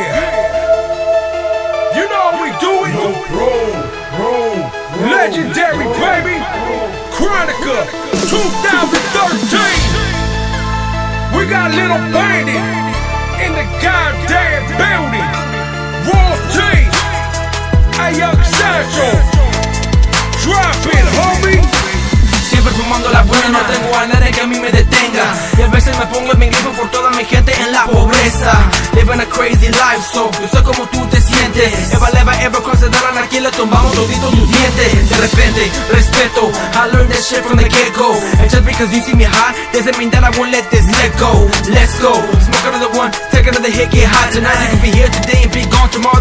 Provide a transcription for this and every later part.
Yeah. You know how we do it. Yo, bro, bro, bro. Legendary, baby. Chronica 2013. We got Little Bandit in the goddamn building. Raw T. Hey, Young Sancho. Drop it, homie. Siempre fumando la buena, no tengo a nadie que a mí me detenga. Veces me pongo en mi grifo por toda mi gente en la pobreza. Living a crazy life, so yo sé como tú te sientes. Eva Leva, ever consideran aquí le tumbamos toditos sus dientes. De repente, respeto, I learned that shit from the get go. And just because you see me hot, doesn't mean that I won't let this let go. Let's go, smoke another one, take another hit, get hot tonight. You can be here today and be gone tomorrow.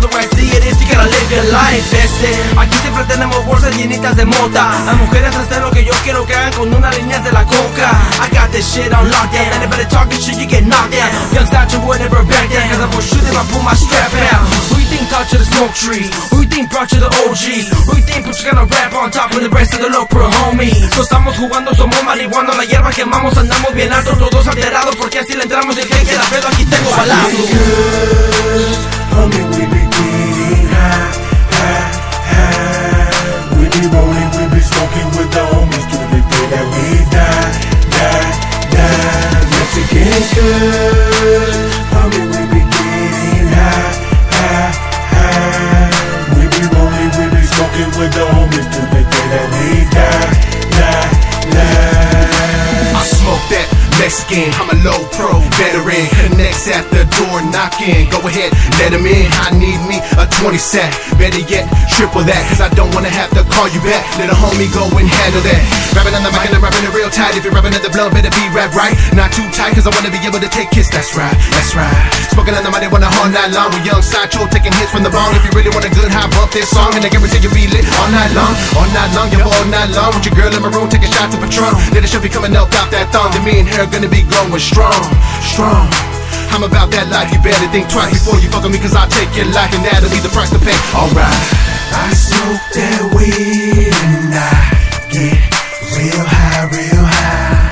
It is, you gotta live your life. Ese, aquí siempre tenemos bolsas llenitas de mota. Las mujeres hacen lo que yo quiero que hagan con una línea de la coca. I got this shit on lockdown. Anybody talking shit, you get knocked down. Young Sancho would never back down. Cause I will shoot if I pull my strap down. You think brought you the OG? You think you rap on top the of the homie? Estamos jugando, somos marihuana, la hierba quemamos, andamos bien altos, todos alterados. Porque así le entramos y el que quiera pedo, aquí tengo balazo. I'm a low pro veteran. Connects at the door knocking. Go ahead, let him in. I need me a 20 sack. Better yet, triple that. Cause I don't wanna have to call you back. Little homie, go and handle that. Rapping on the mic and I'm rapping it real tight. If you're rapping at the blunt, better be rap right. Not too tight, cause I wanna be able to take kiss. That's right, that's right. Smoking on the mic, wanna all night long. With young Sancho taking hits from the bong. If you really want a good high bump this song, and I guarantee you'll be lit all night long. All night long, you're all night long. With your girl in my room, taking shots of Patron. Little shit be coming up out that thong. Then me and her gonna be going strong, strong. I'm about that life, you better think twice before you fuck with me, cause I'll take your life, and that'll be the price to pay. Alright. I smoke that weed and I get real high, real high.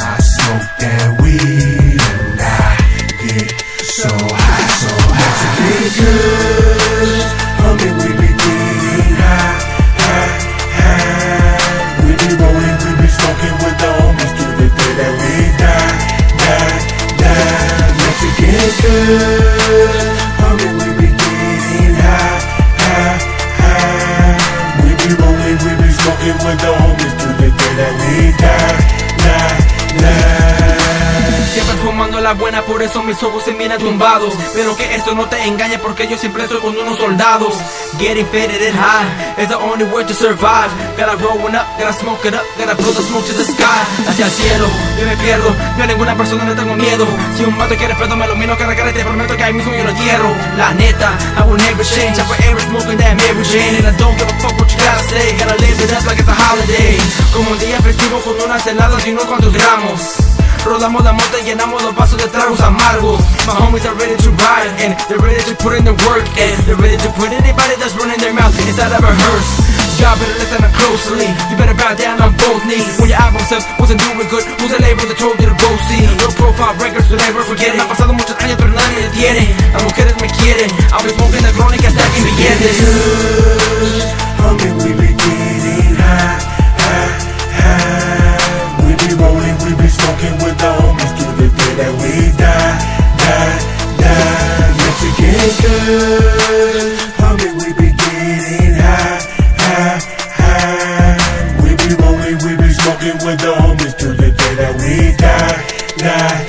I smoke that weed and I get so high, so high. Mexican good, la buena, por eso mis ojos se miran tumbados. Pero que esto no te engañe, porque yo siempre estoy con unos soldados. Getting faded and high is the only way to survive. Gotta growing up, gotta smoke it up, gotta blow the smoke to the sky. Hacia el cielo, yo me pierdo, yo a ninguna persona le tengo miedo. Si un vato quiere pedo, me lo miro cara cara y te prometo que ahí mismo yo lo entierro. La neta, I will never change. I'm forever smoking that Mary Jane. And I don't give a fuck what you gotta say. Gotta live it up like it's a holiday. Como un día festivo con unas heladas y unos cuantos gramos. Rodamos la moto y llenamos los vasos de tragos amargos. My homies are ready to ride and they're ready to put in the work and they're ready to put anybody that's running their mouth inside of a hearse. Y'all better listen up closely. You better bow down on both knees. When your album says wasn't doing good, who's the label that told you to go see? Low profile records, will never forget it. Ha pasado muchos años, pero nadie me detiene. Las mujeres me quieren. I'll be smoking the crónica hasta que me billetes. Homie, we be we be getting high, high, high. We be rolling, we be smoking with the homies to the day that we die, die.